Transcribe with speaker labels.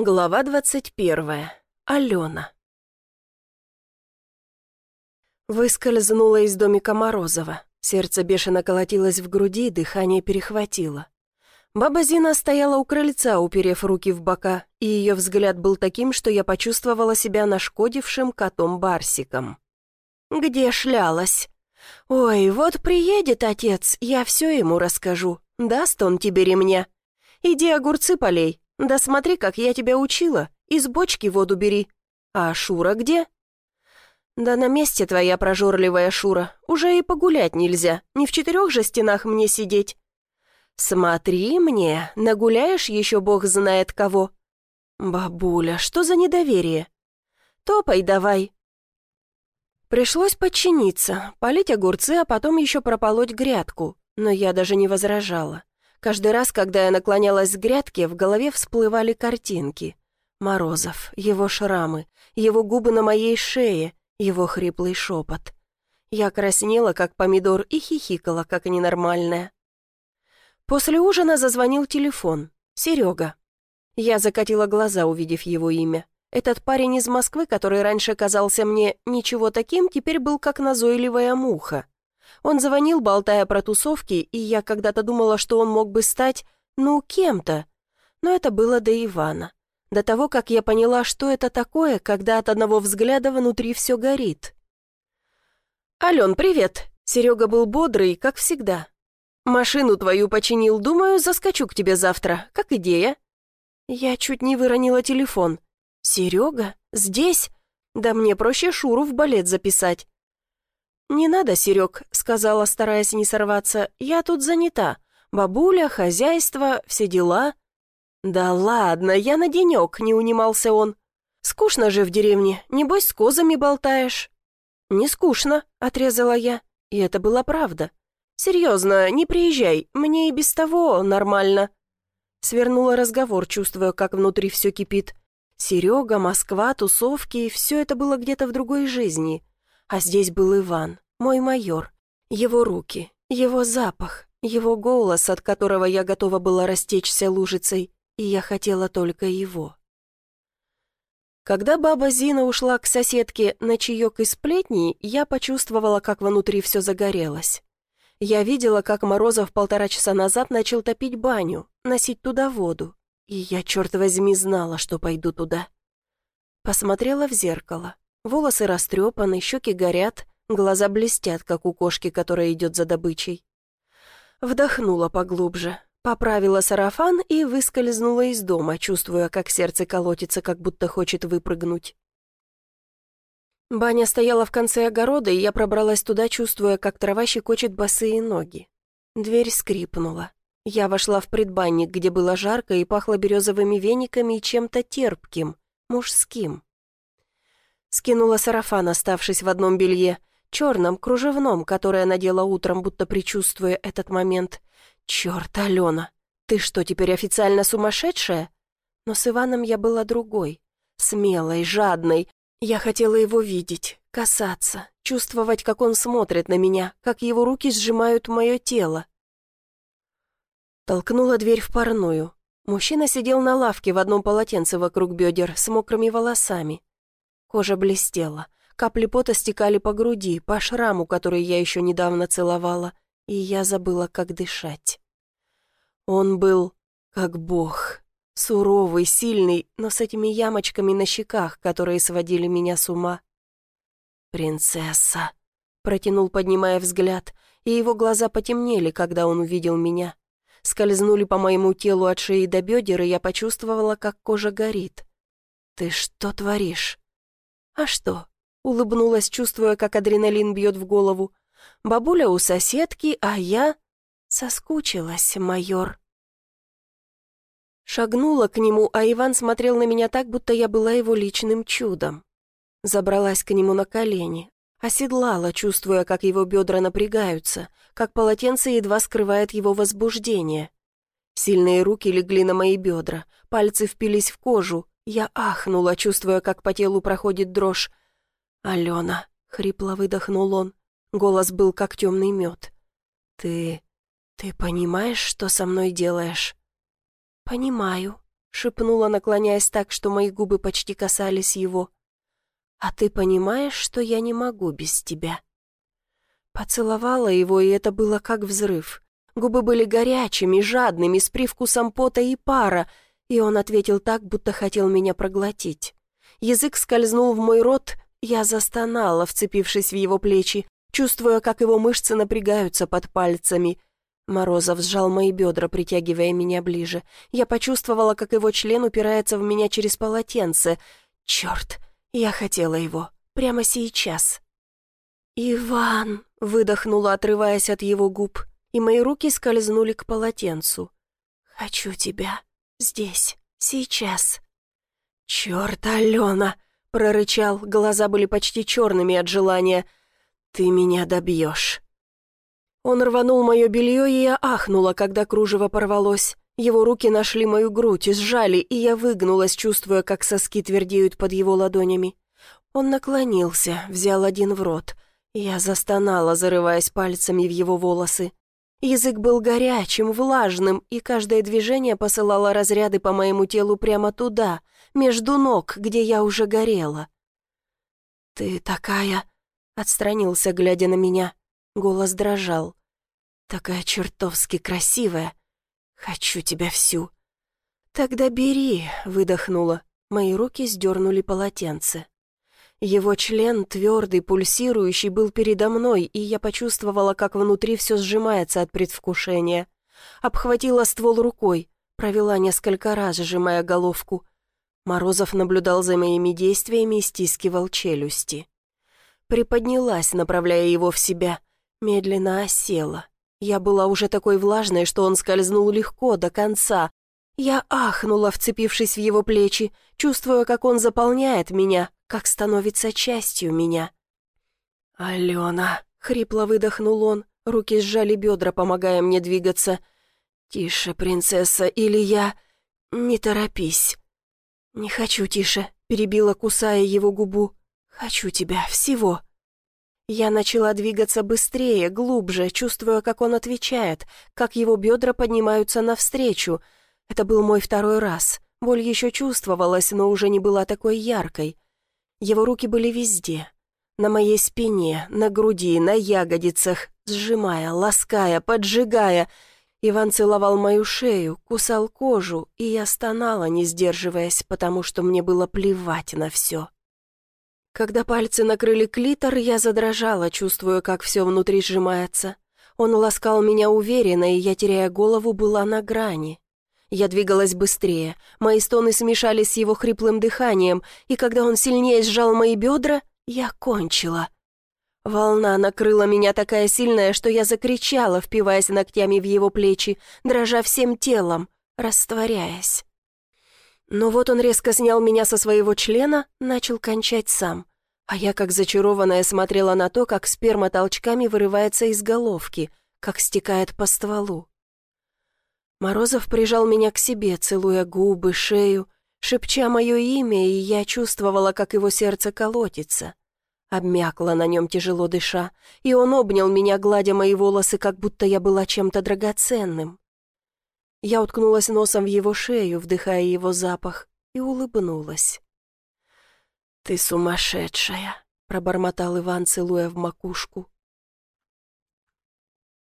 Speaker 1: Глава двадцать первая. Алена. Выскользнула из домика Морозова. Сердце бешено колотилось в груди, дыхание перехватило. Баба Зина стояла у крыльца, уперев руки в бока, и ее взгляд был таким, что я почувствовала себя нашкодившим котом-барсиком. «Где шлялась?» «Ой, вот приедет отец, я все ему расскажу. Даст он тебе ремня. Иди огурцы полей, да смотри, как я тебя учила. Из бочки воду бери. А Шура где?» «Да на месте твоя прожорливая Шура. Уже и погулять нельзя. Не в четырех же стенах мне сидеть». «Смотри мне, нагуляешь еще бог знает кого». «Бабуля, что за недоверие?» «Топай давай». Пришлось подчиниться, полить огурцы, а потом еще прополоть грядку, но я даже не возражала. Каждый раз, когда я наклонялась к грядке, в голове всплывали картинки. Морозов, его шрамы, его губы на моей шее, его хриплый шепот. Я краснела, как помидор, и хихикала, как ненормальная. После ужина зазвонил телефон. Серега. Я закатила глаза, увидев его имя. Этот парень из Москвы, который раньше казался мне ничего таким, теперь был как назойливая муха. Он звонил, болтая про тусовки, и я когда-то думала, что он мог бы стать, ну, кем-то. Но это было до Ивана. До того, как я поняла, что это такое, когда от одного взгляда внутри все горит. «Ален, привет!» Серега был бодрый, как всегда. «Машину твою починил, думаю, заскочу к тебе завтра. Как идея?» Я чуть не выронила телефон. «Серега? Здесь? Да мне проще Шуру в балет записать». «Не надо, Серег», — сказала, стараясь не сорваться, — «я тут занята. Бабуля, хозяйство, все дела». «Да ладно, я на денек», — не унимался он. «Скучно же в деревне, небось с козами болтаешь». «Не скучно», — отрезала я, и это была правда. «Серьезно, не приезжай, мне и без того нормально». Свернула разговор, чувствуя, как внутри все кипит. Серега, Москва, тусовки — все это было где-то в другой жизни. А здесь был Иван, мой майор. Его руки, его запах, его голос, от которого я готова была растечься лужицей, и я хотела только его. Когда баба Зина ушла к соседке на чаек и сплетни, я почувствовала, как внутри все загорелось. Я видела, как Морозов полтора часа назад начал топить баню, носить туда воду, и я, черт возьми, знала, что пойду туда. Посмотрела в зеркало. Волосы растрепаны, щеки горят, глаза блестят, как у кошки, которая идет за добычей. Вдохнула поглубже, поправила сарафан и выскользнула из дома, чувствуя, как сердце колотится, как будто хочет выпрыгнуть. Баня стояла в конце огорода, и я пробралась туда, чувствуя, как трава щекочет босые ноги. Дверь скрипнула. Я вошла в предбанник, где было жарко и пахло березовыми вениками и чем-то терпким, мужским. Скинула сарафан, оставшись в одном белье, черном, кружевном, которое надела утром, будто предчувствуя этот момент. «Черт, Алена, ты что, теперь официально сумасшедшая?» Но с Иваном я была другой, смелой, жадной. Я хотела его видеть, касаться, чувствовать, как он смотрит на меня, как его руки сжимают мое тело. Толкнула дверь в парную. Мужчина сидел на лавке в одном полотенце вокруг бедер с мокрыми волосами. Кожа блестела. Капли пота стекали по груди, по шраму, который я еще недавно целовала, и я забыла, как дышать. Он был как бог. Суровый, сильный, но с этими ямочками на щеках, которые сводили меня с ума. «Принцесса», — протянул, поднимая взгляд, и его глаза потемнели, когда он увидел меня. Скользнули по моему телу от шеи до бедер, и я почувствовала, как кожа горит. «Ты что творишь?» «А что?» — улыбнулась, чувствуя, как адреналин бьет в голову. «Бабуля у соседки, а я...» «Соскучилась, майор». Шагнула к нему, а Иван смотрел на меня так, будто я была его личным чудом. Забралась к нему на колени, оседлала, чувствуя, как его бедра напрягаются, как полотенце едва скрывает его возбуждение. Сильные руки легли на мои бедра, пальцы впились в кожу, я ахнула, чувствуя, как по телу проходит дрожь. «Алена», — хрипло выдохнул он. Голос был как темный мед. «Ты... ты понимаешь, что со мной делаешь?» «Понимаю», — шепнула, наклоняясь так, что мои губы почти касались его. «А ты понимаешь, что я не могу без тебя?» Поцеловала его, и это было как взрыв. Губы были горячими, жадными, с привкусом пота и пара, и он ответил так, будто хотел меня проглотить. Язык скользнул в мой рот, я застонала, вцепившись в его плечи, чувствуя, как его мышцы напрягаются под пальцами. Морозов сжал мои бедра, притягивая меня ближе. Я почувствовала, как его член упирается в меня через полотенце. Черт, я хотела его. Прямо сейчас. «Иван!» — выдохнула, отрываясь от его губ, и мои руки скользнули к полотенцу. «Хочу тебя. Здесь. Сейчас». «Черт, Алена!» — прорычал, глаза были почти черными от желания. «Ты меня добьешь». Он рванул мое белье, и я ахнула, когда кружево порвалось. Его руки нашли мою грудь, сжали, и я выгнулась, чувствуя, как соски твердеют под его ладонями. Он наклонился, взял один в рот — я застонала, зарываясь пальцами в его волосы. Язык был горячим, влажным, и каждое движение посылало разряды по моему телу прямо туда, между ног, где я уже горела. «Ты такая...» — отстранился, глядя на меня. Голос дрожал. «Такая чертовски красивая. Хочу тебя всю». «Тогда бери», — выдохнула. Мои руки сдернули полотенце. Его член, твердый, пульсирующий, был передо мной, и я почувствовала, как внутри все сжимается от предвкушения. Обхватила ствол рукой, провела несколько раз, сжимая головку. Морозов наблюдал за моими действиями и стискивал челюсти. Приподнялась, направляя его в себя, медленно осела. Я была уже такой влажной, что он скользнул легко, до конца, я ахнула, вцепившись в его плечи, чувствуя, как он заполняет меня, как становится частью меня. «Алена!» — хрипло выдохнул он, руки сжали бедра, помогая мне двигаться. «Тише, принцесса, или я... Не торопись!» «Не хочу тише», — перебила, кусая его губу. «Хочу тебя, всего!» Я начала двигаться быстрее, глубже, чувствуя, как он отвечает, как его бедра поднимаются навстречу. Это был мой второй раз. Боль еще чувствовалась, но уже не была такой яркой. Его руки были везде. На моей спине, на груди, на ягодицах, сжимая, лаская, поджигая. Иван целовал мою шею, кусал кожу, и я стонала, не сдерживаясь, потому что мне было плевать на все. Когда пальцы накрыли клитор, я задрожала, чувствуя, как все внутри сжимается. Он ласкал меня уверенно, и я, теряя голову, была на грани. Я двигалась быстрее, мои стоны смешались с его хриплым дыханием, и когда он сильнее сжал мои бедра, я кончила. Волна накрыла меня такая сильная, что я закричала, впиваясь ногтями в его плечи, дрожа всем телом, растворяясь. Но вот он резко снял меня со своего члена, начал кончать сам. А я, как зачарованная, смотрела на то, как сперма толчками вырывается из головки, как стекает по стволу. Морозов прижал меня к себе, целуя губы, шею, шепча мое имя, и я чувствовала, как его сердце колотится. Обмякла на нем, тяжело дыша, и он обнял меня, гладя мои волосы, как будто я была чем-то драгоценным. Я уткнулась носом в его шею, вдыхая его запах, и улыбнулась. «Ты сумасшедшая!» — пробормотал Иван, целуя в макушку.